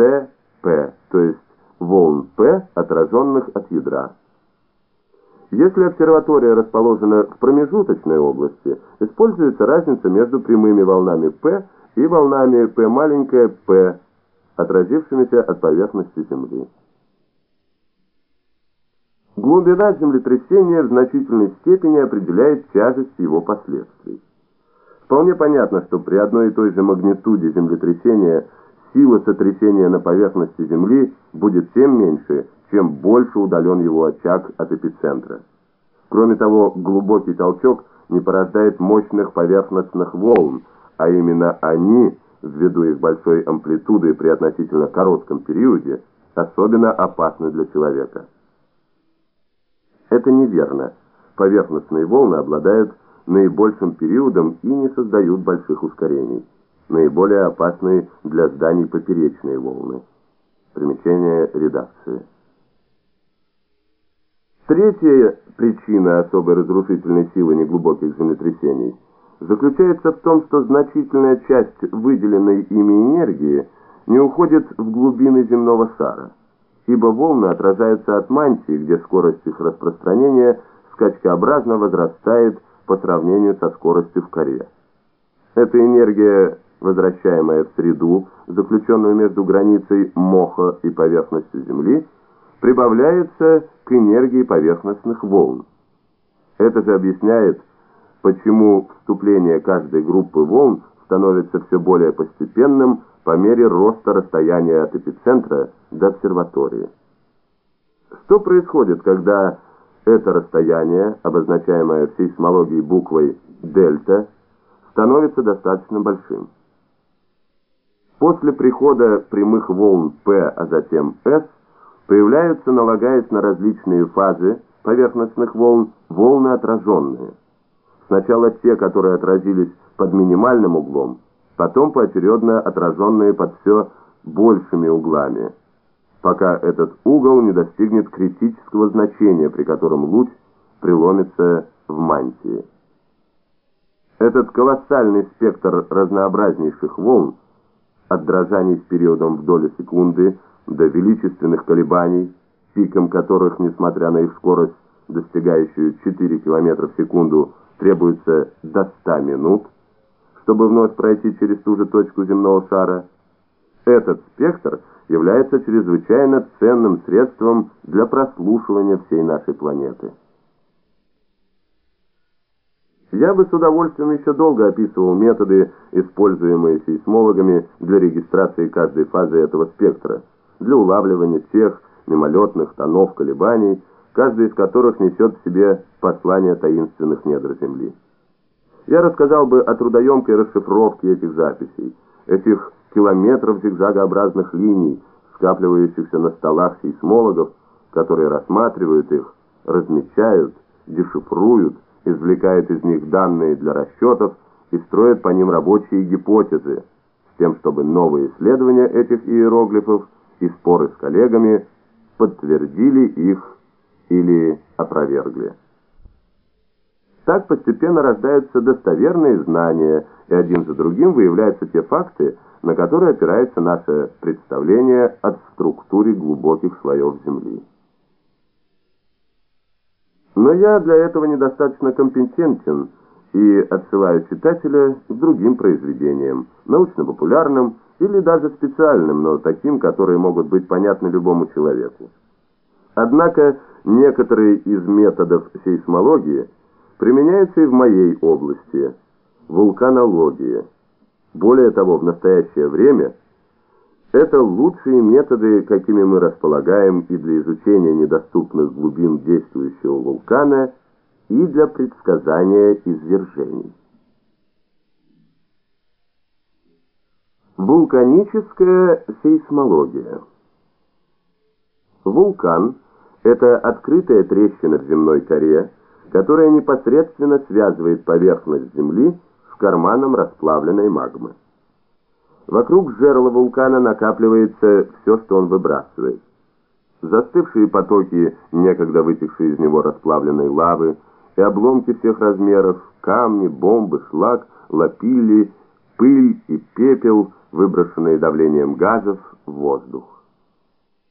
СП, то есть волн П, отраженных от ядра. Если обсерватория расположена в промежуточной области, используется разница между прямыми волнами П и волнами P маленькое P, отразившимися от поверхности Земли. Глубина землетрясения в значительной степени определяет тяжесть его последствий. Вполне понятно, что при одной и той же магнитуде землетрясения сила сотрясения на поверхности Земли будет тем меньше, чем больше удален его очаг от эпицентра. Кроме того, глубокий толчок не порождает мощных поверхностных волн, а именно они, ввиду их большой амплитуды при относительно коротком периоде, особенно опасны для человека. Это неверно. Поверхностные волны обладают наибольшим периодом и не создают больших ускорений. Наиболее опасны для зданий поперечные волны. Примечание редакции. Третья причина особой разрушительной силы неглубоких землетрясений заключается в том, что значительная часть выделенной ими энергии не уходит в глубины земного шара ибо волны отражаются от мантии, где скорость их распространения скачкообразно возрастает по сравнению со скоростью в коре. Эта энергия, возвращаемая в среду, заключенную между границей моха и поверхностью Земли, прибавляется к энергии поверхностных волн. Это же объясняет, почему вступление каждой группы волн становится все более постепенным по мере роста расстояния от эпицентра до обсерватории. Что происходит, когда это расстояние, обозначаемое в сейсмологии буквой дельта, становится достаточно большим? После прихода прямых волн P, а затем S, появляются, налагаясь на различные фазы поверхностных волн, волны отраженные. Сначала те, которые отразились под минимальным углом, потом поочередно отраженные под все большими углами, пока этот угол не достигнет критического значения, при котором луч преломится в мантии. Этот колоссальный спектр разнообразнейших волн, от дрожаний с периодом в долю секунды до величественных колебаний, пиком которых, несмотря на их скорость, достигающую 4 км в секунду, требуется до 100 минут, чтобы вновь пройти через ту же точку земного шара. Этот спектр является чрезвычайно ценным средством для прослушивания всей нашей планеты. Я бы с удовольствием еще долго описывал методы, используемые сейсмологами для регистрации каждой фазы этого спектра, для улавливания тех мимолетных тонов колебаний, каждый из которых несет в себе послание таинственных недр Земли. Я рассказал бы о трудоемкой расшифровке этих записей, этих километров зигзагообразных линий, скапливающихся на столах сейсмологов, которые рассматривают их, размечают, дешифруют, извлекают из них данные для расчетов и строят по ним рабочие гипотезы, с тем, чтобы новые исследования этих иероглифов и споры с коллегами подтвердили их или опровергли. Так постепенно рождаются достоверные знания, и один за другим выявляются те факты, на которые опирается наше представление о структуре глубоких слоев Земли. Но я для этого недостаточно компетентен и отсылаю читателя к другим произведениям, научно-популярным или даже специальным, но таким, которые могут быть понятны любому человеку. Однако некоторые из методов сейсмологии – применяется и в моей области – вулканология. Более того, в настоящее время это лучшие методы, какими мы располагаем и для изучения недоступных глубин действующего вулкана, и для предсказания извержений. Вулканическая сейсмология Вулкан – это открытая трещина в земной коре, которая непосредственно связывает поверхность Земли с карманом расплавленной магмы. Вокруг жерла вулкана накапливается все, что он выбрасывает. Застывшие потоки, некогда вытекшие из него расплавленной лавы, и обломки всех размеров, камни, бомбы, шлак, лапилли, пыль и пепел выброшенные давлением газов в воздух.